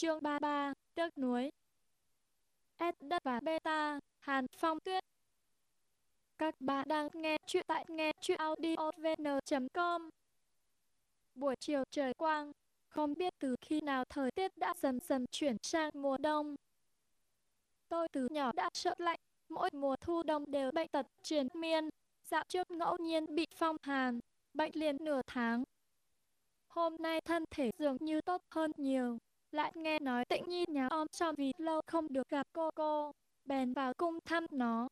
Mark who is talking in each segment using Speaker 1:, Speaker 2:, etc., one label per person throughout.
Speaker 1: Chương 33, Tiếc núi. S đất và beta, Hàn Phong Tuyết. Các bạn đang nghe chuyện tại nghe chuyện audiovn.com Buổi chiều trời quang, không biết từ khi nào thời tiết đã dần dần chuyển sang mùa đông. Tôi từ nhỏ đã sợ lạnh, mỗi mùa thu đông đều bệnh tật triền miên, dạo trước ngẫu nhiên bị phong hàn, bệnh liền nửa tháng. Hôm nay thân thể dường như tốt hơn nhiều, lại nghe nói tĩnh nhi nhà om cho vì lâu không được gặp cô cô, bèn vào cung thăm nó.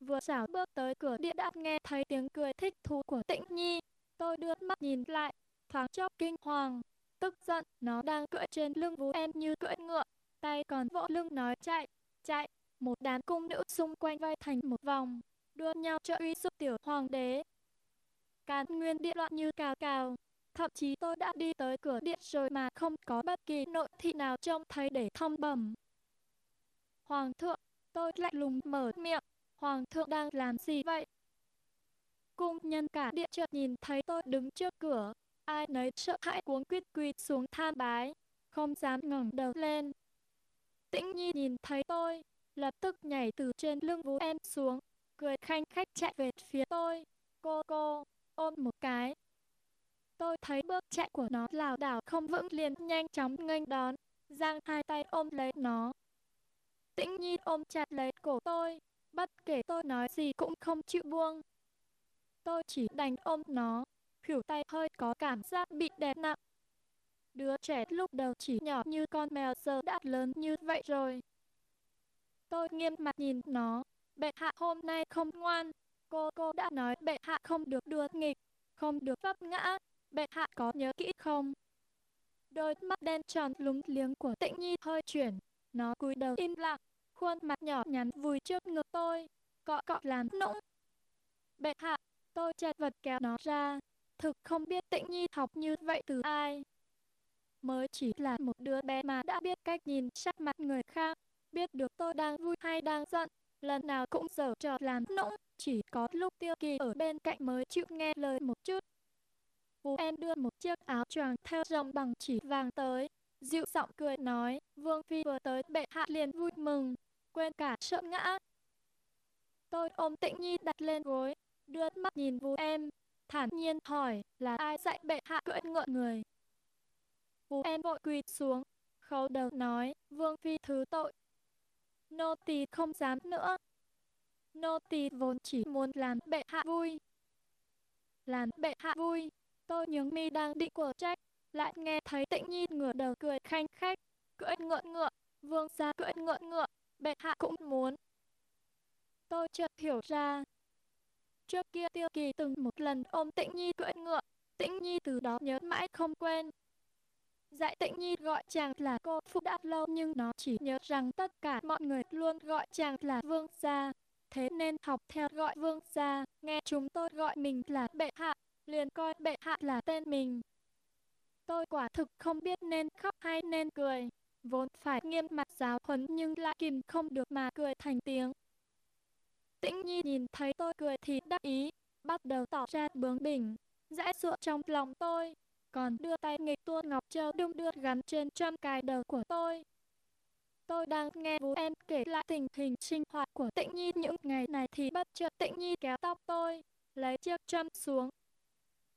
Speaker 1: Vừa xảo bước tới cửa điện đã nghe thấy tiếng cười thích thú của tĩnh nhi, tôi đưa mắt nhìn lại, thoáng chốc kinh hoàng, tức giận, nó đang cưỡi trên lưng vú em như cưỡi ngựa, tay còn vỗ lưng nói chạy, chạy, một đám cung nữ xung quanh vây thành một vòng, đua nhau trợ uy giúp tiểu hoàng đế. Càn nguyên điện loạn như cào cào, Thậm chí tôi đã đi tới cửa điện rồi mà không có bất kỳ nội thị nào trông thấy để thông bẩm. Hoàng thượng, tôi lạnh lùng mở miệng, Hoàng thượng đang làm gì vậy? Cung nhân cả điện chợt nhìn thấy tôi đứng trước cửa, ai nấy sợ hãi cuống quýt quỳ xuống tham bái, không dám ngẩng đầu lên. Tĩnh Nhi nhìn thấy tôi, lập tức nhảy từ trên lưng vú em xuống, cười khanh khách chạy về phía tôi. Cô cô, ôm một cái, Tôi thấy bước chạy của nó lảo đảo không vững liền nhanh chóng nghênh đón, giang hai tay ôm lấy nó. Tĩnh Nhi ôm chặt lấy cổ tôi, bất kể tôi nói gì cũng không chịu buông. Tôi chỉ đành ôm nó, khỉu tay hơi có cảm giác bị đè nặng. Đứa trẻ lúc đầu chỉ nhỏ như con mèo giờ đã lớn như vậy rồi. Tôi nghiêm mặt nhìn nó, bệ hạ hôm nay không ngoan, cô cô đã nói bệ hạ không được đùa nghịch, không được vấp ngã, bệ hạ có nhớ kỹ không? Đôi mắt đen tròn lúng liếng của tịnh nhi hơi chuyển, nó cúi đầu im lặng, khuôn mặt nhỏ nhắn vùi trước ngực tôi, cọ cọ làm nũng. Bệ hạ, tôi chật vật kéo nó ra, thực không biết tịnh nhi học như vậy từ ai. Mới chỉ là một đứa bé mà đã biết cách nhìn sắc mặt người khác, biết được tôi đang vui hay đang giận, lần nào cũng giở trò làm nũng, chỉ có lúc tiêu kỳ ở bên cạnh mới chịu nghe lời một chút. Phú em đưa một chiếc áo choàng theo rồng bằng chỉ vàng tới, dịu giọng cười nói, Vương Phi vừa tới bệ hạ liền vui mừng, quên cả sợ ngã. Tôi ôm tĩnh nhi đặt lên gối, đưa mắt nhìn Vũ em, thản nhiên hỏi là ai dạy bệ hạ cưỡi ngựa người. Vũ em vội quỳ xuống, khấu đầu nói, Vương Phi thứ tội. Nô tỳ không dám nữa. Nô tỳ vốn chỉ muốn làm bệ hạ vui. Làm bệ hạ vui, Tôi nhướng mi đang định của trách, lại nghe thấy tĩnh nhi ngửa đầu cười khanh khách, cưỡi ngựa ngựa, vương gia cưỡi ngựa ngựa, bệ hạ cũng muốn. Tôi chợt hiểu ra. Trước kia tiêu kỳ từng một lần ôm tĩnh nhi cưỡi ngựa, tĩnh nhi từ đó nhớ mãi không quên. Dạy tĩnh nhi gọi chàng là cô phụ đã lâu nhưng nó chỉ nhớ rằng tất cả mọi người luôn gọi chàng là vương gia. Thế nên học theo gọi vương gia, nghe chúng tôi gọi mình là bệ hạ, liền coi bệ hạ là tên mình. Tôi quả thực không biết nên khóc hay nên cười, vốn phải nghiêm mặt giáo huấn nhưng lại kìm không được mà cười thành tiếng. Tĩnh Nhi nhìn thấy tôi cười thì đắc ý, bắt đầu tỏ ra bướng bỉnh, dễ dụa trong lòng tôi, còn đưa tay nghịch tua ngọc châu đung đưa gắn trên trăm cài đầu của tôi. Tôi đang nghe bố em kể lại tình hình sinh hoạt của Tĩnh Nhi những ngày này thì bất chợt Tĩnh Nhi kéo tóc tôi, lấy chiếc châm xuống,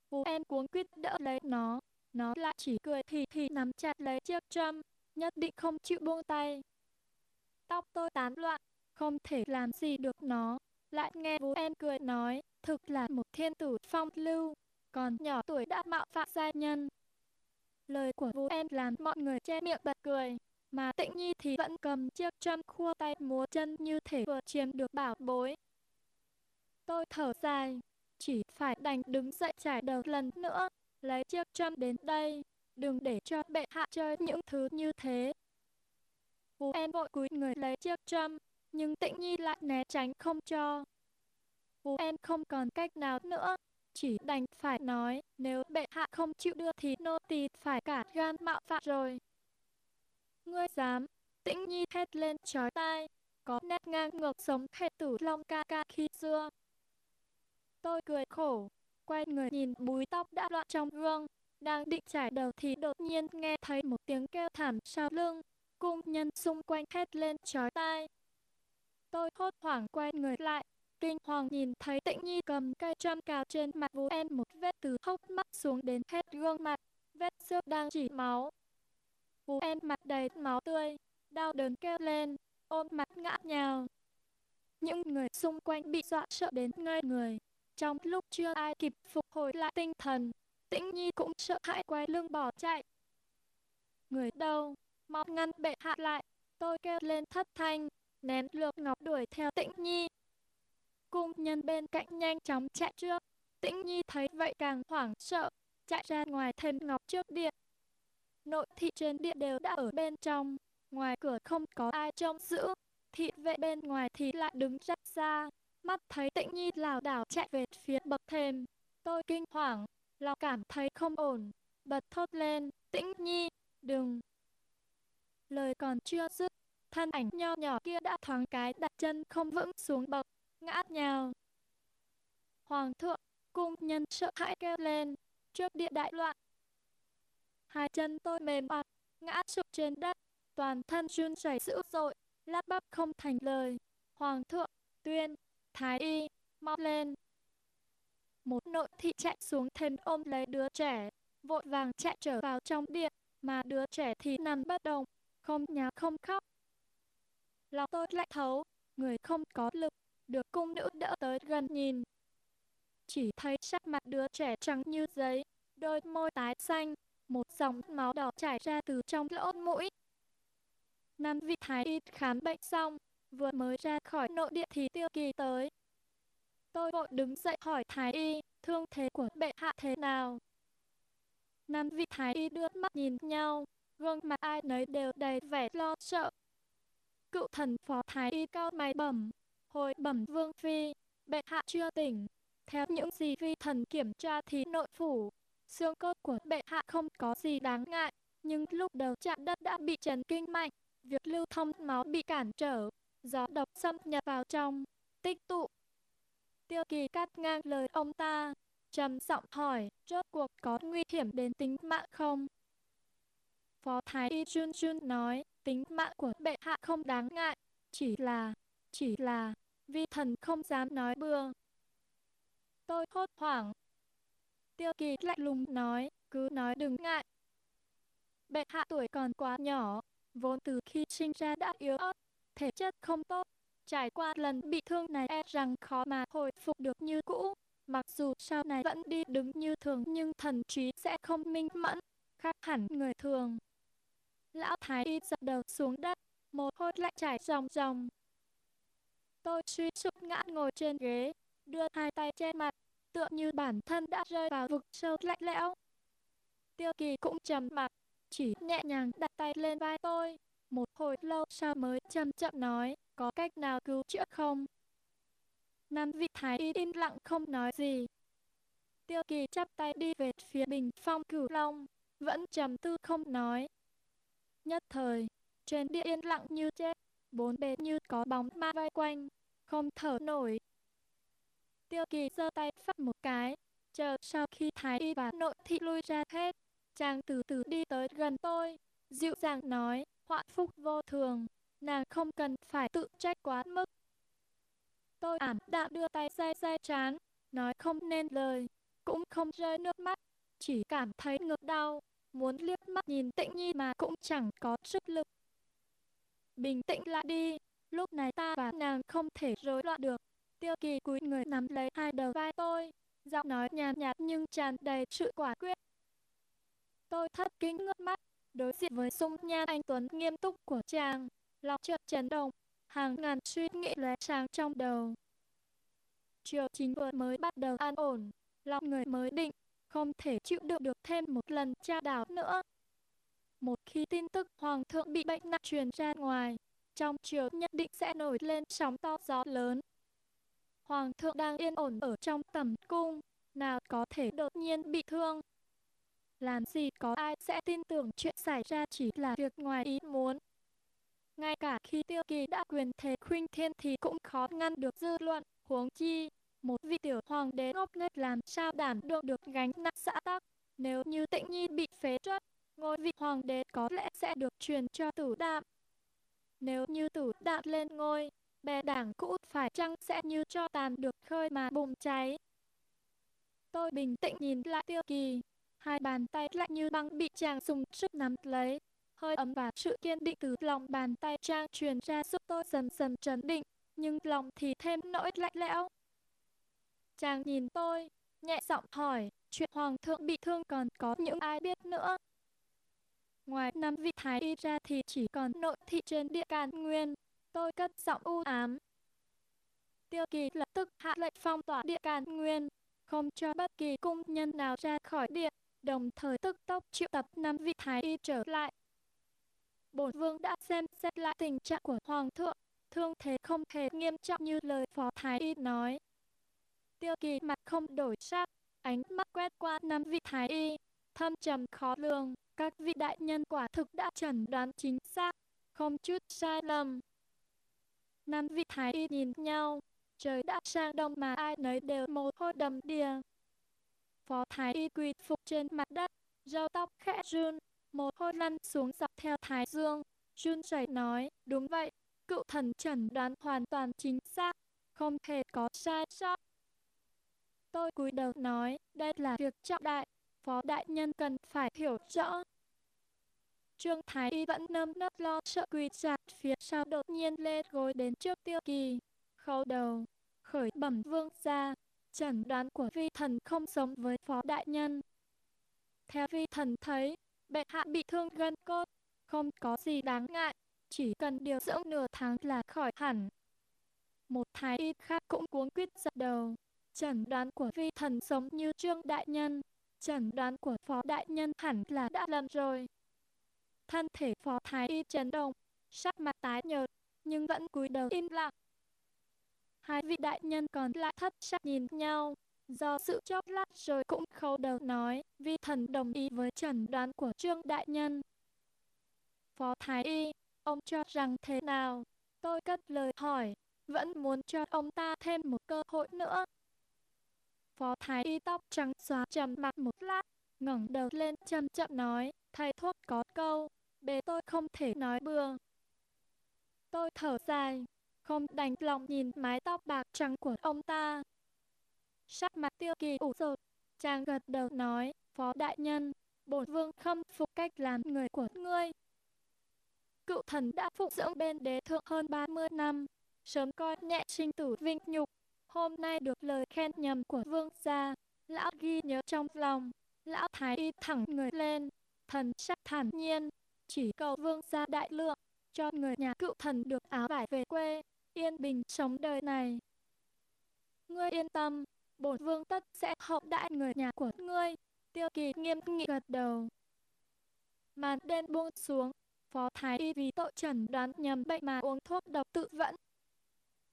Speaker 1: Vũ em cuống quýt đỡ lấy nó, nó lại chỉ cười thì thì nắm chặt lấy chiếc châm, nhất định không chịu buông tay. Tóc tôi tán loạn, không thể làm gì được nó, lại nghe Vũ em cười nói, thực là một thiên tử phong lưu, còn nhỏ tuổi đã mạo phạm gia nhân. Lời của Vũ em làm mọi người che miệng bật cười, mà tĩnh nhi thì vẫn cầm chiếc châm khua tay múa chân như thể vừa chiếm được bảo bối. Tôi thở dài, chỉ phải đành đứng dậy trải đầu lần nữa, lấy chiếc châm đến đây, đừng để cho bệ hạ chơi những thứ như thế. Vũ em vội cúi người lấy chiếc châm, nhưng tĩnh nhi lại né tránh không cho. Vũ em không còn cách nào nữa, chỉ đành phải nói, nếu bệ hạ không chịu đưa thì nô tỳ phải cả gan mạo phạm rồi. Ngươi dám, tĩnh nhi hét lên chói tai, có nét ngang ngược sống hệ tử long ca ca khi xưa. Tôi cười khổ, quay người nhìn búi tóc đã loạn trong gương, đang định chải đầu thì đột nhiên nghe thấy một tiếng kêu thảm sau lưng. Cung nhân xung quanh hét lên chói tai. Tôi hốt hoảng quay người lại, kinh hoàng nhìn thấy tịnh nhi cầm cây châm cào trên mặt vú em một vết từ hốc mắt xuống đến hết gương mặt, vết xước đang chỉ máu. Vú em mặt đầy máu tươi, đau đớn kêu lên, ôm mặt ngã nhào. Những người xung quanh bị dọa sợ đến ngây người. Trong lúc chưa ai kịp phục hồi lại tinh thần, Tĩnh Nhi cũng sợ hãi quay lưng bỏ chạy. Người đâu, mau ngăn bệ hạ lại, tôi kêu lên thất thanh, ném lược ngọc đuổi theo Tĩnh Nhi. Cung nhân bên cạnh nhanh chóng chạy trước, Tĩnh Nhi thấy vậy càng hoảng sợ, chạy ra ngoài thêm ngọc trước điện. Nội thị trên điện đều đã ở bên trong, ngoài cửa không có ai trông giữ, thị vệ bên ngoài thì lại đứng rất xa, mắt thấy Tĩnh Nhi lảo đảo chạy về phía bậc thềm. Tôi kinh hoàng, lòng cảm thấy không ổn, bật thốt lên, Tĩnh Nhi, đừng. Lời còn chưa dứt, thân ảnh nho nhỏ kia đã thoáng cái đặt chân không vững xuống bậc, ngã nhào. Hoàng thượng, cung nhân sợ hãi kêu lên, trước địa đại loạn. Hai chân tôi mềm oặt, ngã sụp trên đất, toàn thân run rẩy dữ dội, lắp bắp không thành lời. Hoàng thượng, tuyên, thái y, mau lên. Một nội thị chạy xuống thềm ôm lấy đứa trẻ, vội vàng chạy trở vào trong điện, mà đứa trẻ thì nằm bất động, không nháo không khóc. Lòng tôi lạnh thấu, người không có lực, được cung nữ đỡ tới gần nhìn. Chỉ thấy sắc mặt đứa trẻ trắng như giấy, đôi môi tái xanh, một dòng máu đỏ chảy ra từ trong lỗ mũi. Năm vị thái y khám bệnh xong, vừa mới ra khỏi nội địa thì tiêu kỳ tới. Tôi vội đứng dậy hỏi thái y, thương thế của bệ hạ thế nào? Năm vị thái y đưa mắt nhìn nhau, gương mặt ai nấy đều đầy vẻ lo sợ. Cựu thần phó thái y cao mày bẩm, hồi bẩm vương phi, bệ hạ chưa tỉnh. Theo những gì phi thần kiểm tra thì nội phủ, xương cốt của bệ hạ không có gì đáng ngại, nhưng lúc đầu chạm đất đã bị chấn kinh mạnh, việc lưu thông máu bị cản trở, gió độc xâm nhập vào trong, tích tụ. Tiêu kỳ cắt ngang lời ông ta, trầm giọng hỏi, rốt cuộc có nguy hiểm đến tính mạng không? Phó Thái Y Jun Jun nói, tính mạng của bệ hạ không đáng ngại, chỉ là, chỉ là, vi thần không dám nói bừa. Tôi hốt hoảng. Tiêu kỳ lạnh lùng nói, cứ nói đừng ngại. Bệ hạ tuổi còn quá nhỏ, vốn từ khi sinh ra đã yếu ớt, thể chất không tốt. Trải qua lần bị thương này e rằng khó mà hồi phục được như cũ. Mặc dù sau này vẫn đi đứng như thường nhưng thần trí sẽ không minh mẫn, khác hẳn người thường. Lão Thái Y dập đầu xuống đất, mồ hôi lạnh chảy ròng ròng. Tôi suy sụp ngã ngồi trên ghế, đưa hai tay che mặt, tựa như bản thân đã rơi vào vực sâu lạnh lẽo. Tiêu kỳ cũng trầm mặt, chỉ nhẹ nhàng đặt tay lên vai tôi. Một hồi lâu sau mới chậm chậm nói, có cách nào cứu chữa không? Năm vị thái y im lặng không nói gì. Tiêu kỳ chắp tay đi về phía bình phong cửu long, vẫn trầm tư không nói. Nhất thời, trên địa yên lặng như chết, bốn bề như có bóng ma vây quanh, không thở nổi. Tiêu kỳ giơ tay phát một cái, chờ sau khi thái y và nội thị lui ra hết, chàng từ từ đi tới gần tôi, dịu dàng nói, họa phúc vô thường, nàng không cần phải tự trách quá mức. Tôi ảm đạm đưa tay dây dây chán, nói không nên lời, cũng không rơi nước mắt, chỉ cảm thấy ngực đau, muốn liếc mắt nhìn tĩnh nhi mà cũng chẳng có sức lực. Bình tĩnh lại đi, lúc này ta và nàng không thể rối loạn được. Tiêu kỳ cúi người nắm lấy hai đầu vai tôi, giọng nói nhàn nhạt nhưng tràn đầy sự quả quyết. Tôi thất kinh ngước mắt, đối diện với sung nhan anh Tuấn nghiêm túc của chàng, lòng chợt chấn động, hàng ngàn suy nghĩ lóe sáng trong đầu. triều chính vừa mới bắt đầu an ổn, lòng người mới định, không thể chịu đựng được thêm một lần tra đảo nữa. Một khi tin tức hoàng thượng bị bệnh nặng truyền ra ngoài, trong triều nhất định sẽ nổi lên sóng to gió lớn. Hoàng thượng đang yên ổn ở trong tầm cung, nào có thể đột nhiên bị thương. Làm gì có ai sẽ tin tưởng chuyện xảy ra chỉ là việc ngoài ý muốn. Ngay cả khi tiêu kỳ đã quyền thế khuynh thiên thì cũng khó ngăn được dư luận, huống chi. Một vị tiểu hoàng đế ngốc nghếch làm sao đảm đương được gánh nặng xã tắc, Nếu như tịnh nhi bị phế truất, ngôi vị hoàng đế có lẽ sẽ được truyền cho tử đạm. Nếu như tử đạm lên ngôi, bè đảng cũ phải chăng sẽ như cho tàn được khơi mà bùng cháy. Tôi bình tĩnh nhìn lại tiêu kỳ, hai bàn tay lạnh như băng bị chàng dùng sức nắm lấy. Hơi ấm và sự kiên định từ lòng bàn tay trang truyền ra giúp tôi dần dần trấn định, nhưng lòng thì thêm nỗi lạnh lẽo. Chàng nhìn tôi, nhẹ giọng hỏi, chuyện hoàng thượng bị thương còn có những ai biết nữa. Ngoài năm vị thái y ra thì chỉ còn nội thị trên địa càn nguyên. Tôi cất giọng u ám. Tiêu kỳ lập tức hạ lệnh phong tỏa địa càn nguyên, không cho bất kỳ cung nhân nào ra khỏi điện, đồng thời tức tốc triệu tập năm vị thái y trở lại. Bổn vương đã xem xét lại tình trạng của hoàng thượng, thương thế không hề nghiêm trọng như lời phó thái y nói. Tiêu kỳ mặt không đổi sắc, ánh mắt quét qua năm vị thái y, thâm trầm khó lường, các vị đại nhân quả thực đã chẩn đoán chính xác, không chút sai lầm. Năm vị thái y nhìn nhau, trời đã sang đông mà ai nấy đều mồ hôi đầm đìa. Phó thái y quỳ phục trên mặt đất, râu tóc khẽ run, một hôi lăn xuống dọc theo thái dương, run rẩy nói, đúng vậy, cựu thần chẩn đoán hoàn toàn chính xác, không thể có sai sót. Tôi cúi đầu nói, đây là việc trọng đại, phó đại nhân cần phải hiểu rõ. Trương Thái Y vẫn nơm nớp lo sợ quỳ giạt phía sau đột nhiên lê gối đến trước tiêu kỳ. Khâu đầu, khởi bẩm vương ra, chẩn đoán của vi thần không giống với phó đại nhân. Theo vi thần thấy, bệ hạ bị thương gân cốt, không có gì đáng ngại, chỉ cần điều dưỡng nửa tháng là khỏi hẳn. Một thái y khác cũng cuống quyết gật đầu, chẩn đoán của vi thần giống như trương đại nhân, chẩn đoán của phó đại nhân hẳn là đã lầm rồi. Thân thể phó thái y chấn động, sắc mặt tái nhợt, nhưng vẫn cúi đầu im lặng. Hai vị đại nhân còn lại thất sắc nhìn nhau, do sự chốc lát rồi cũng khâu đầu nói, vi thần đồng ý với chẩn đoán của trương đại nhân. Phó thái y, ông cho rằng thế nào? Tôi cất lời hỏi, vẫn muốn cho ông ta thêm một cơ hội nữa. Phó thái y tóc trắng xóa trầm mặt một lát, ngẩng đầu lên chậm chậm nói, thầy thuốc có câu, bề tôi không thể nói bừa. Tôi thở dài, không đành lòng nhìn mái tóc bạc trắng của ông ta. Sắc mặt tiêu kỳ ủ rột, chàng gật đầu nói, phó đại nhân, bổn vương khâm phục cách làm người của ngươi. Cựu thần đã phục dưỡng bên đế thượng hơn 30 năm, sớm coi nhẹ sinh tử vinh nhục, hôm nay được lời khen nhầm của vương gia, lão ghi nhớ trong lòng, lão thái y thẳng người lên, thần sắc thản nhiên, chỉ cầu vương gia đại lượng, cho người nhà cựu thần được áo vải về quê, yên bình sống đời này. Ngươi yên tâm, bổn vương tất sẽ hậu đại người nhà của ngươi, tiêu kỳ nghiêm nghị gật đầu. Màn đen buông xuống, phó thái y vì tội trần đoán nhầm bệnh mà uống thuốc độc tự vẫn.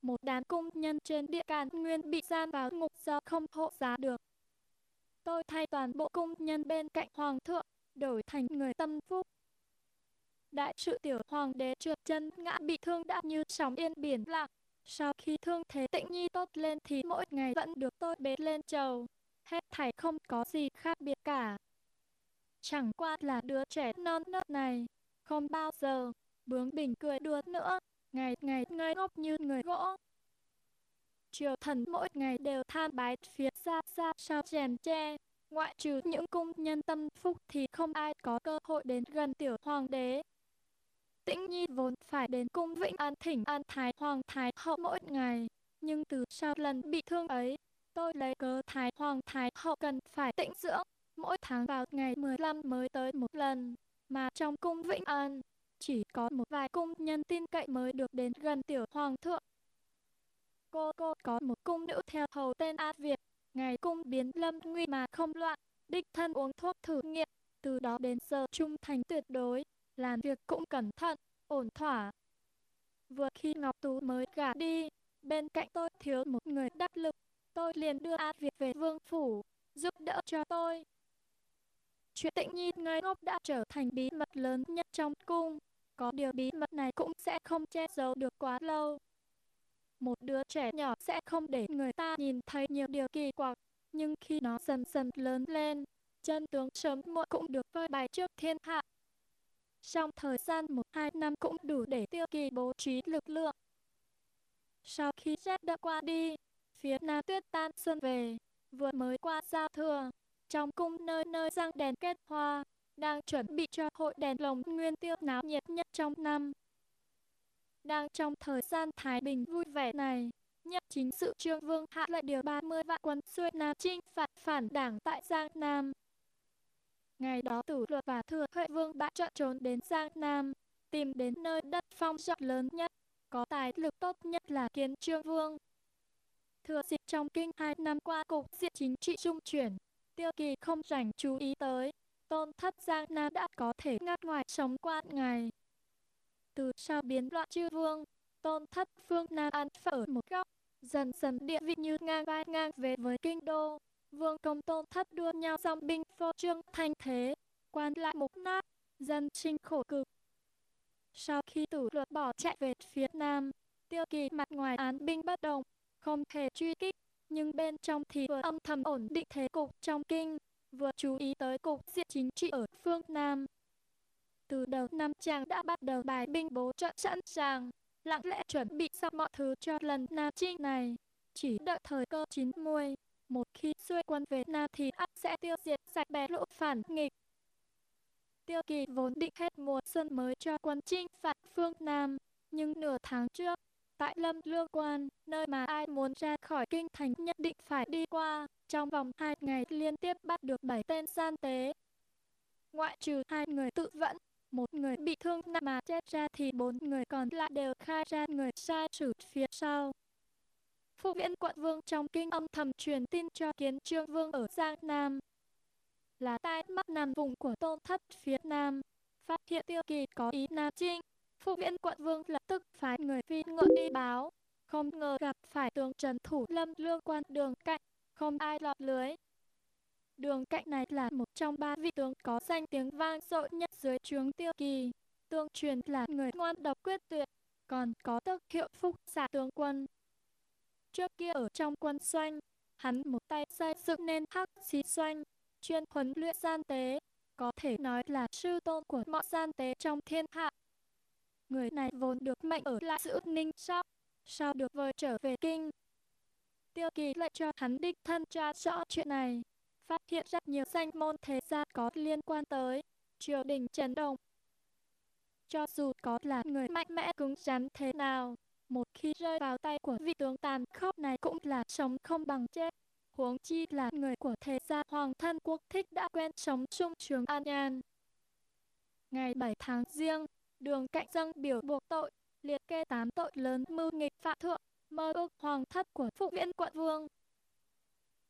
Speaker 1: Một đám cung nhân trên địa càn nguyên bị gian vào ngục do không hộ giá được. Tôi thay toàn bộ cung nhân bên cạnh hoàng thượng, đổi thành người tâm phúc. Đại sự tiểu hoàng đế trượt chân ngã bị thương đã như sóng yên biển lặng. Sau khi thương thế tĩnh nhi tốt lên thì mỗi ngày vẫn được tôi bế lên chầu. Hết thảy không có gì khác biệt cả. Chẳng qua là đứa trẻ non nớt này. Không bao giờ, bướng bỉnh cười đùa nữa. Ngày ngày ngây ngốc như người gỗ. Triều thần mỗi ngày đều than bái phía xa xa sau chèn tre. Ngoại trừ những cung nhân tâm phúc thì không ai có cơ hội đến gần tiểu hoàng đế. Tĩnh Nhi vốn phải đến cung Vĩnh An thỉnh An Thái Hoàng Thái Hậu mỗi ngày, nhưng từ sau lần bị thương ấy, tôi lấy cớ Thái Hoàng Thái Hậu cần phải tĩnh dưỡng, mỗi tháng vào ngày 15 mới tới một lần, mà trong cung Vĩnh An, chỉ có một vài cung nhân tin cậy mới được đến gần tiểu hoàng thượng. Cô cô có một cung nữ theo hầu tên A Việt, ngày cung biến lâm nguy mà không loạn, đích thân uống thuốc thử nghiệm, từ đó đến giờ trung thành tuyệt đối, làm việc cũng cẩn thận, ổn thỏa. Vừa khi Ngọc Tú mới gả đi, bên cạnh tôi thiếu một người đắc lực, tôi liền đưa A Việt về vương phủ, giúp đỡ cho tôi. Chuyện tịnh nhi ngây ngốc đã trở thành bí mật lớn nhất trong cung, có điều bí mật này cũng sẽ không che giấu được quá lâu. Một đứa trẻ nhỏ sẽ không để người ta nhìn thấy nhiều điều kỳ quặc, nhưng khi nó dần dần lớn lên, chân tướng sớm muộn cũng được phơi bày trước thiên hạ. Trong thời gian một hai năm cũng đủ để tiêu kỳ bố trí lực lượng. Sau khi rét đã qua đi, phía nam tuyết tan xuân về, vừa mới qua giao thừa, trong cung nơi nơi răng đèn kết hoa, đang chuẩn bị cho hội đèn lồng nguyên tiêu náo nhiệt nhất trong năm. Đang trong thời gian thái bình vui vẻ này, nhất chính sự trương vương hạ lại điều 30 vạn quân xuôi Nam chinh phạt phản đảng tại Giang Nam. Ngày đó tử luật và thừa huệ vương đã trận trốn đến Giang Nam, tìm đến nơi đất phong rộng lớn nhất, có tài lực tốt nhất là kiến trương vương. Thừa dịp trong kinh hai năm qua cục diện chính trị trung chuyển, tiêu kỳ không rảnh chú ý tới, tôn thất Giang Nam đã có thể ngắt ngoài sống qua ngày. Từ sau biến loạn chư vương, tôn thất phương Nam ăn phở một góc, dần dần địa vị như ngang vai ngang về với kinh đô. Vương công tôn thất đua nhau dòng binh phô trương thành thế, quan lại mục nát, dân sinh khổ cực. Sau khi tử luật bỏ chạy về phía nam, tiêu kỳ mặt ngoài án binh bất động, không thể truy kích, nhưng bên trong thì vừa âm thầm ổn định thế cục trong kinh, vừa chú ý tới cục diện chính trị ở phương Nam. Từ đầu năm chàng đã bắt đầu bài binh bố trận sẵn sàng, lặng lẽ chuẩn bị xong mọi thứ cho lần Nam Trinh này. Chỉ đợi thời cơ chín muồi, một khi xuôi quân về Nam thì ắt sẽ tiêu diệt sạch bè lũ phản nghịch. Tiêu kỳ vốn định hết mùa xuân mới cho quân chinh phạt phương Nam, nhưng nửa tháng trước, tại Lâm Lương Quan, nơi mà ai muốn ra khỏi kinh thành nhất định phải đi qua, trong vòng hai ngày liên tiếp bắt được bảy tên gian tế. Ngoại trừ hai người tự vẫn, một người bị thương nặng mà chết ra thì bốn người còn lại đều khai ra người sai sử phía sau. Phụ viễn quận vương trong kinh âm thầm truyền tin cho kiến trương vương ở Giang Nam. Là tai mắt nằm vùng của tôn thất phía Nam, phát hiện tiêu kỳ có ý Nam Trinh. Phụ viễn quận vương lập tức phái người phi ngựa đi báo, không ngờ gặp phải tướng trần thủ lâm lương quan đường cạnh, không ai lọt lưới. Đường cạnh này là một trong ba vị tướng có danh tiếng vang dội nhất dưới trướng tiêu kỳ. Tương truyền là người ngoan độc quyết tuyệt, còn có tước hiệu phúc xạ tướng quân. Trước kia ở trong quân doanh, hắn một tay xây dựng nên hắc xí doanh, chuyên huấn luyện gian tế, có thể nói là sư tôn của mọi gian tế trong thiên hạ. Người này vốn được mệnh ở lại giữ ninh sóc, sau được vời trở về kinh. Tiêu kỳ lại cho hắn đích thân tra rõ chuyện này, phát hiện rất nhiều danh môn thế gia có liên quan tới triều đình chấn động. Cho dù có là người mạnh mẽ cứng rắn thế nào, một khi rơi vào tay của vị tướng tàn khốc này cũng là sống không bằng chết. Huống chi là người của thế gia hoàng thân quốc thích đã quen sống sung sướng an nhàn. Ngày 7 tháng riêng, đường cạnh dâng biểu buộc tội, liệt kê tám tội lớn mưu nghịch phạm thượng, mơ ước hoàng thất của phụ viễn quận vương.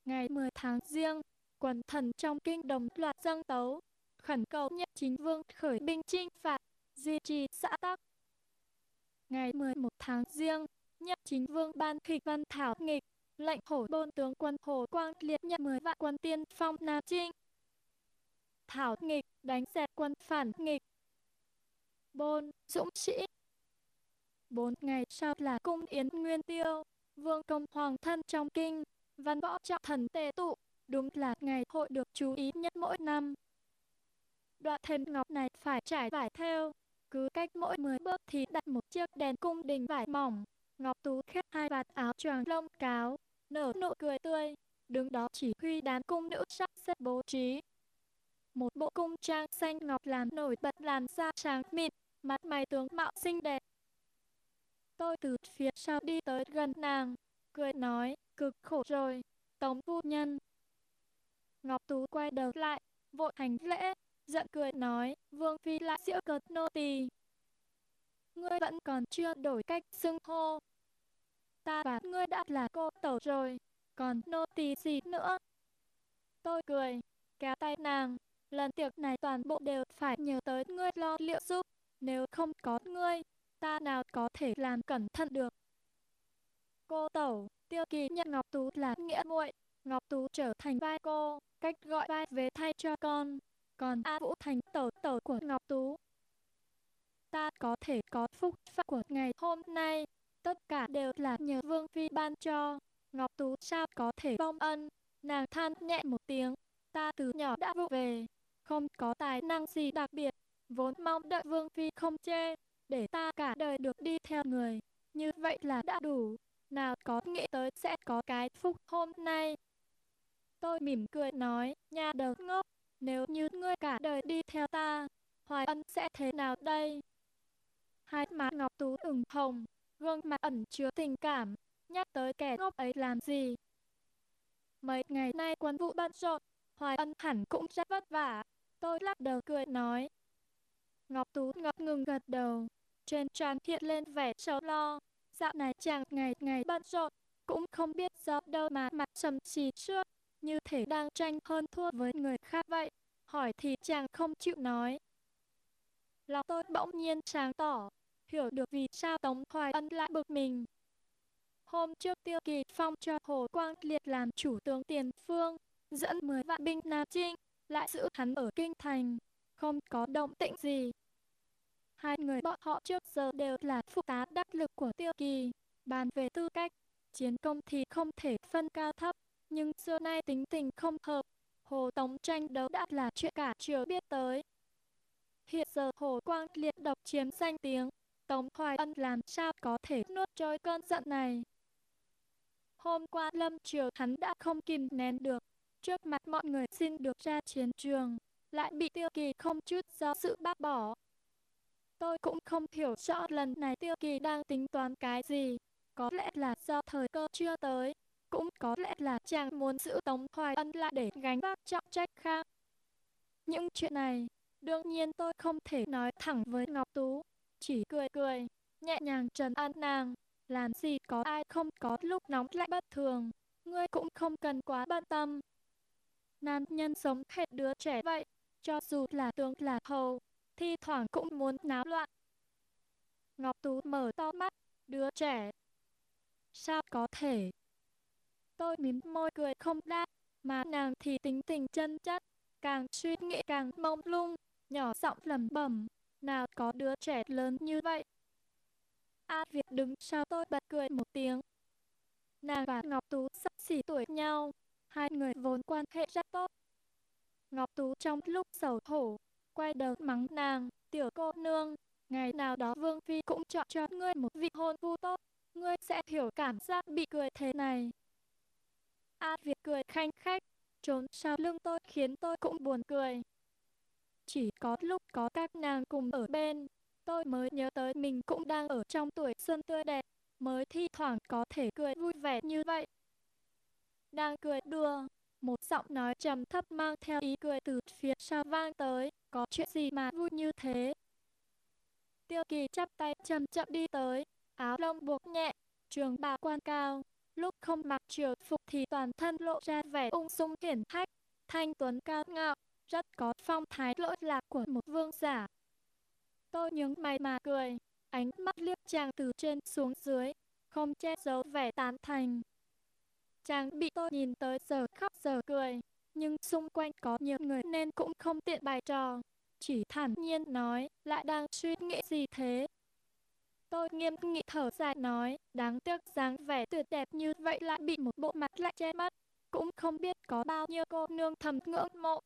Speaker 1: Ngày 10 tháng riêng, quần thần trong kinh đồng loạt dâng tấu, khẩn cầu nhất chính vương khởi binh chinh phạt, duy trì xã tắc. Ngày 11 tháng riêng, nhất chính vương ban khịch văn thảo nghịch, lệnh hổ bôn tướng quân Hồ Quang Liệt nhận 10 vạn quân tiên phong Nam Trinh. Thảo nghịch đánh dẹp quân phản nghịch. Bôn, dũng sĩ. Bốn ngày sau là cung yến nguyên tiêu, vương công hoàng thân trong kinh, văn võ trọng thần tề tụ, đúng là ngày hội được chú ý nhất mỗi năm. Đoạn thêm ngọc này phải trải vải theo, cứ cách mỗi 10 bước thì đặt một chiếc đèn cung đình vải mỏng. Ngọc Tú khép hai vạt áo choàng lông cáo, nở nụ cười tươi, đứng đó chỉ huy đám cung nữ sắp xếp bố trí. Một bộ cung trang xanh ngọc làm nổi bật làn da trắng mịn, mặt mày tướng mạo xinh đẹp. Tôi từ phía sau đi tới gần nàng, cười nói, cực khổ rồi, Tống phu nhân. Ngọc Tú quay đầu lại, vội hành lễ, giận cười nói, Vương Phi lại diễu cợt nô tỳ. Ngươi vẫn còn chưa đổi cách xưng hô. Ta và ngươi đã là cô tẩu rồi, còn nô tỳ gì nữa. Tôi cười, kéo tay nàng, lần tiệc này toàn bộ đều phải nhờ tới ngươi lo liệu giúp, nếu không có ngươi, ta nào có thể làm cẩn thận được. Cô tẩu, tiêu kỳ nhận Ngọc Tú là nghĩa muội, Ngọc Tú trở thành vai cô, cách gọi vai về thay cho con còn A Vũ thành tẩu tẩu của Ngọc Tú. Ta có thể có phúc phận của ngày hôm nay, tất cả đều là nhờ Vương Phi ban cho. Ngọc Tú sao có thể vong ân, nàng than nhẹ một tiếng, ta từ nhỏ đã vụ về, không có tài năng gì đặc biệt, vốn mong đợi Vương Phi không chê, để ta cả đời được đi theo người, như vậy là đã đủ, nào có nghĩ tới sẽ có cái phúc hôm nay. Tôi mỉm cười nói, nhà đầu ngốc, nếu như ngươi cả đời đi theo ta, Hoài Ân sẽ thế nào đây? Hai má Ngọc Tú ửng hồng, gương mặt ẩn chứa tình cảm, nhắc tới kẻ ngốc ấy làm gì. Mấy ngày nay quân vụ bận rộn, Hoài Ân hẳn cũng rất vất vả. Tôi lắc đầu cười nói. Ngọc Tú ngập ngừng gật đầu, trên trán hiện lên vẻ sầu lo. Dạo này chàng ngày ngày bận rộn, cũng không biết do đâu mà mặt trầm trì trước, như thể đang tranh hơn thua với người khác vậy. Hỏi thì chàng không chịu nói. Lòng tôi bỗng nhiên sáng tỏ, hiểu được vì sao Tống Hoài Ân lại bực mình. Hôm trước Tiêu Kỳ Phong cho Hồ Quang Liệt làm chủ tướng tiền phương, dẫn 10 vạn binh Nam Trinh, lại giữ hắn ở Kinh Thành, không có động tĩnh gì. Hai người bọn họ trước giờ đều là phụ tá đắc lực của Tiêu Kỳ, bàn về tư cách, chiến công thì không thể phân cao thấp, nhưng xưa nay tính tình không hợp, Hồ Tống tranh đấu đã là chuyện cả triều biết tới. Hiện giờ Hồ Quang Liệt độc chiếm danh tiếng, Tống Hoài Ân làm sao có thể nuốt trôi cơn giận này. Hôm qua lâm triều hắn đã không kìm nén được, trước mặt mọi người xin được ra chiến trường, lại bị tiêu kỳ không chút do sự bác bỏ. Tôi cũng không hiểu rõ lần này tiêu kỳ đang tính toán cái gì, có lẽ là do thời cơ chưa tới, cũng có lẽ là chàng muốn giữ Tống Hoài Ân lại để gánh vác trọng trách khác. Những chuyện này, đương nhiên tôi không thể nói thẳng với Ngọc Tú, chỉ cười cười, nhẹ nhàng trần an nàng, làm gì có ai không có lúc nóng lạnh bất thường, ngươi cũng không cần quá bận tâm. Nam nhân sống hệt đứa trẻ vậy, cho dù là tướng là hầu, thi thoảng cũng muốn náo loạn. Ngọc Tú mở to mắt, đứa trẻ. Sao có thể? Tôi mím môi cười không đáp, mà nàng thì tính tình chân chất, càng suy nghĩ càng mông lung, nhỏ giọng lẩm bẩm, nào có đứa trẻ lớn như vậy. A Việt đứng sau tôi bật cười một tiếng. Nàng và Ngọc Tú sắp xỉ tuổi nhau, hai người vốn quan hệ rất tốt. Ngọc Tú trong lúc xấu hổ, quay đầu mắng nàng, tiểu cô nương, ngày nào đó Vương Phi cũng chọn cho ngươi một vị hôn phu tốt, ngươi sẽ hiểu cảm giác bị cười thế này. A Việt cười khanh khách, trốn sau lưng tôi khiến tôi cũng buồn cười. Chỉ có lúc có các nàng cùng ở bên, tôi mới nhớ tới mình cũng đang ở trong tuổi xuân tươi đẹp, mới thi thoảng có thể cười vui vẻ như vậy. Đang cười đùa, một giọng nói trầm thấp mang theo ý cười từ phía sau vang tới, có chuyện gì mà vui như thế. Tiêu kỳ chắp tay chậm chậm đi tới, áo lông buộc nhẹ, trường bào quan cao, lúc không mặc triều phục thì toàn thân lộ ra vẻ ung dung hiển hách, thanh tuấn cao ngạo, rất có phong thái lỗi lạc của một vương giả. Tôi nhướng mày mà cười, ánh mắt liếc chàng từ trên xuống dưới, không che giấu vẻ tán thành. Chàng bị tôi nhìn tới giờ khóc giờ cười, nhưng xung quanh có nhiều người nên cũng không tiện bài trò. Chỉ thản nhiên nói, lại đang suy nghĩ gì thế? Tôi nghiêm nghị thở dài nói, đáng tiếc dáng vẻ tuyệt đẹp như vậy lại bị một bộ mặt lại che mất. Cũng không biết có bao nhiêu cô nương thầm ngưỡng mộ.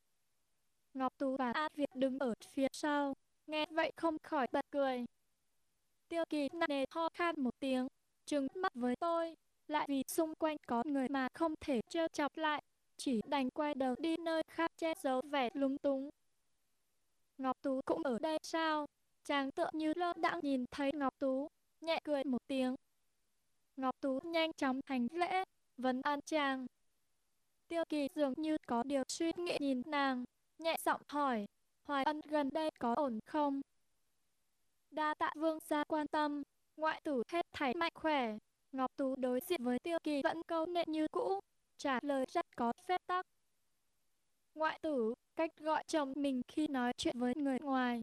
Speaker 1: Ngọc Tú và A Việt đứng ở phía sau, nghe vậy không khỏi bật cười. Tiêu kỳ nặng nề ho khan một tiếng, trừng mắt với tôi, lại vì xung quanh có người mà không thể trêu chọc lại, chỉ đành quay đầu đi nơi khác che giấu vẻ lúng túng. Ngọc Tú cũng ở đây sao? Chàng tựa như lơ đãng nhìn thấy Ngọc Tú, nhẹ cười một tiếng. Ngọc Tú nhanh chóng hành lễ, vấn an chàng. Tiêu kỳ dường như có điều suy nghĩ nhìn nàng, nhẹ giọng hỏi, Hoài Ân gần đây có ổn không? Đa tạ vương gia quan tâm, ngoại tử hết thảy mạnh khỏe. Ngọc Tú đối diện với tiêu kỳ vẫn câu nệ như cũ, trả lời rất có phép tắc. Ngoại tử, cách gọi chồng mình khi nói chuyện với người ngoài.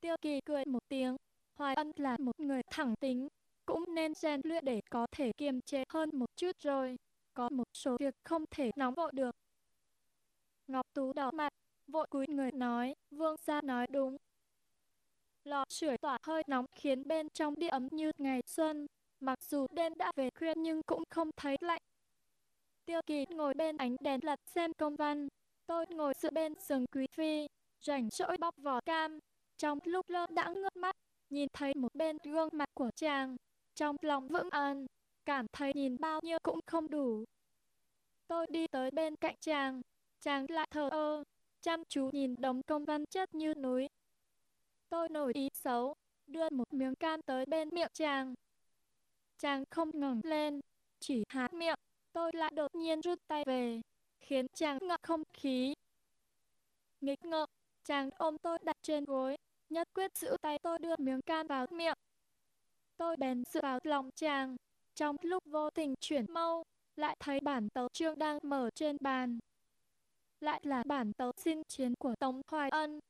Speaker 1: Tiêu kỳ cười một tiếng, Hoài Ân là một người thẳng tính, cũng nên rèn luyện để có thể kiềm chế hơn một chút rồi. Có một số việc không thể nóng vội được. Ngọc Tú đỏ mặt, vội cúi người nói, vương gia nói đúng. Lò sưởi tỏa hơi nóng khiến bên trong đi ấm như ngày xuân, mặc dù đêm đã về khuya nhưng cũng không thấy lạnh. Tiêu kỳ ngồi bên ánh đèn lật xem công văn. Tôi ngồi dựa bên giường quý phi, rảnh rỗi bóc vỏ cam. Trong lúc lơ đãng ngước mắt, nhìn thấy một bên gương mặt của chàng. Trong lòng vững an, cảm thấy nhìn bao nhiêu cũng không đủ. Tôi đi tới bên cạnh chàng, chàng lại thờ ơ, chăm chú nhìn đống công văn chất như núi. Tôi nổi ý xấu, đưa một miếng cam tới bên miệng chàng. Chàng không ngẩng lên, chỉ há miệng, tôi lại đột nhiên rút tay về, khiến chàng ngậm không khí. Nghịch ngợm, chàng ôm tôi đặt trên gối, nhất quyết giữ tay tôi đưa miếng can vào miệng. Tôi bèn dựa vào lòng chàng, trong lúc vô tình chuyển mâu, lại thấy bản tấu chương đang mở trên bàn. Lại là bản tấu xin chiến của Tống Hoài Ân.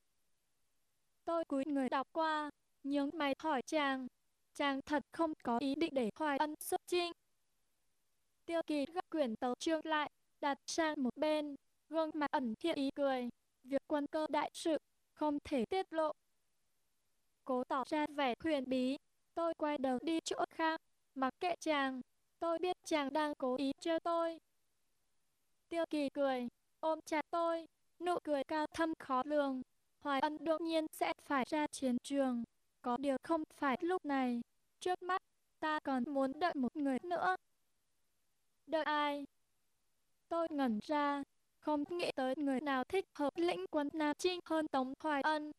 Speaker 1: Tôi cúi người đọc qua, nhướng mày hỏi chàng. Chàng thật không có ý định để Hoài Ân xuất chinh. Tiêu kỳ gấp quyển tấu chương lại, đặt sang một bên, gương mặt ẩn hiện ý cười. Việc quân cơ đại sự, không thể tiết lộ. Cố tỏ ra vẻ huyền bí, tôi quay đầu đi chỗ khác, mặc kệ chàng. Tôi biết chàng đang cố ý chơi tôi. Tiêu kỳ cười, ôm chặt tôi, nụ cười cao thâm khó lường. Hoài ân đương nhiên sẽ phải ra chiến trường. Có điều không phải lúc này. Trước mắt, ta còn muốn đợi một người nữa. Đợi ai? Tôi ngẩn ra, không nghĩ tới người nào thích hợp lĩnh quân Nam Trinh hơn Tống Hoài Ân.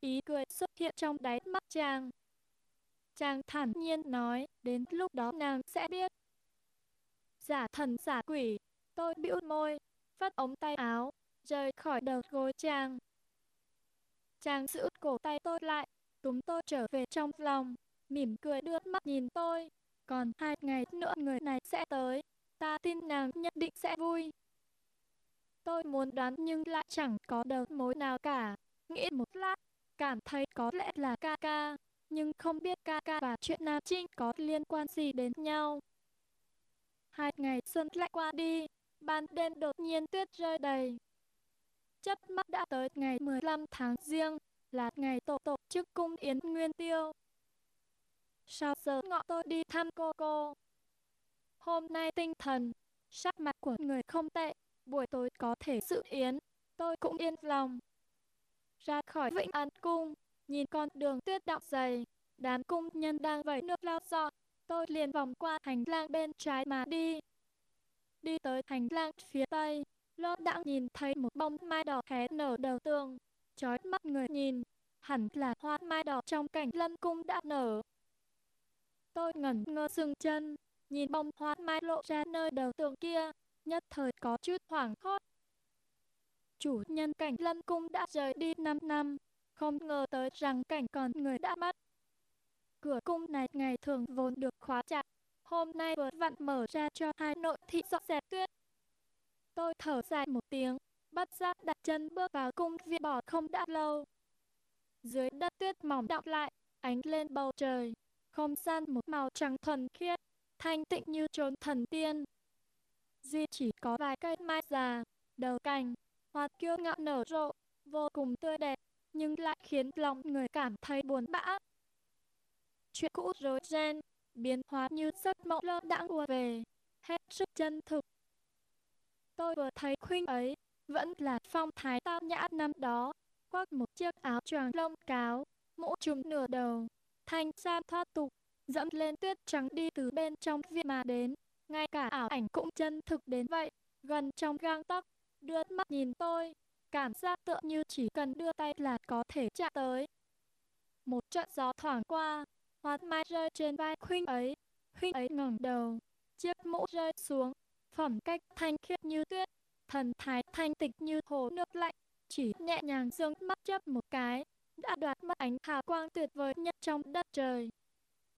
Speaker 1: Ý cười xuất hiện trong đáy mắt chàng. Chàng thản nhiên nói, đến lúc đó nàng sẽ biết. Giả thần giả quỷ, tôi bĩu môi, phát ống tay áo, rời khỏi đầu gối chàng. Chàng giữ cổ tay tôi lại, túm tôi trở về trong lòng, mỉm cười đưa mắt nhìn tôi. Còn hai ngày nữa người này sẽ tới, ta tin nàng nhất định sẽ vui. Tôi muốn đoán nhưng lại chẳng có đầu mối nào cả. Nghĩ một lát, cảm thấy có lẽ là ca ca, nhưng không biết ca ca và chuyện Nam Trinh có liên quan gì đến nhau. Hai ngày xuân lại qua đi, ban đêm đột nhiên tuyết rơi đầy. Chớp mắt đã tới ngày 15 tháng riêng, là ngày tổ tổ chức cung yến nguyên tiêu. Sau giờ ngọ tôi đi thăm cô cô. Hôm nay tinh thần, sắc mặt của người không tệ, buổi tối có thể sự yến, tôi cũng yên lòng. Ra khỏi Vĩnh An Cung, nhìn con đường tuyết đọng dày, đám cung nhân đang vẩy nước lau dọn, tôi liền vòng qua hành lang bên trái mà đi. Đi tới hành lang phía tây, lo đã nhìn thấy một bông mai đỏ hé nở đầu tường, chói mắt người nhìn, hẳn là hoa mai đỏ trong cảnh lâm cung đã nở. Tôi ngẩn ngơ dừng chân, nhìn bông hoa mai lộ ra nơi đầu tường kia, nhất thời có chút hoảng hốt. Chủ nhân cảnh lâm cung đã rời đi 5 năm, không ngờ tới rằng cảnh còn người đã mất. Cửa cung này ngày thường vốn được khóa chặt, hôm nay vừa vặn mở ra cho hai nội thị dọn dẹp tuyết. Tôi thở dài một tiếng, bắt giác đặt chân bước vào cung viện bỏ không đã lâu. Dưới đất tuyết mỏng đọng lại, ánh lên bầu trời, không gian một màu trắng thuần khiết, thanh tịnh như trốn thần tiên. Duy chỉ có vài cây mai già, đầu cành, hoa kiêu ngạo nở rộ, vô cùng tươi đẹp, nhưng lại khiến lòng người cảm thấy buồn bã. Chuyện cũ rối ren, biến hóa như giấc mộng lơ đãng ùa về, hết sức chân thực. Tôi vừa thấy khuynh ấy, vẫn là phong thái tao nhã năm đó, khoác một chiếc áo choàng lông cáo, mũ trùm nửa đầu, thanh sam thoát tục, dẫm lên tuyết trắng đi từ bên trong viện mà đến, ngay cả ảo ảnh cũng chân thực đến vậy, gần trong gang tóc đưa mắt nhìn tôi, cảm giác tựa như chỉ cần đưa tay là có thể chạm tới. Một trận gió thoảng qua, hoa mai rơi trên vai huynh ấy, Huynh ấy ngẩng đầu, chiếc mũ rơi xuống, phẩm cách thanh khiết như tuyết, thần thái thanh tịch như hồ nước lạnh, chỉ nhẹ nhàng dương mắt chớp một cái, đã đoạt mất ánh hào quang tuyệt vời nhất trong đất trời.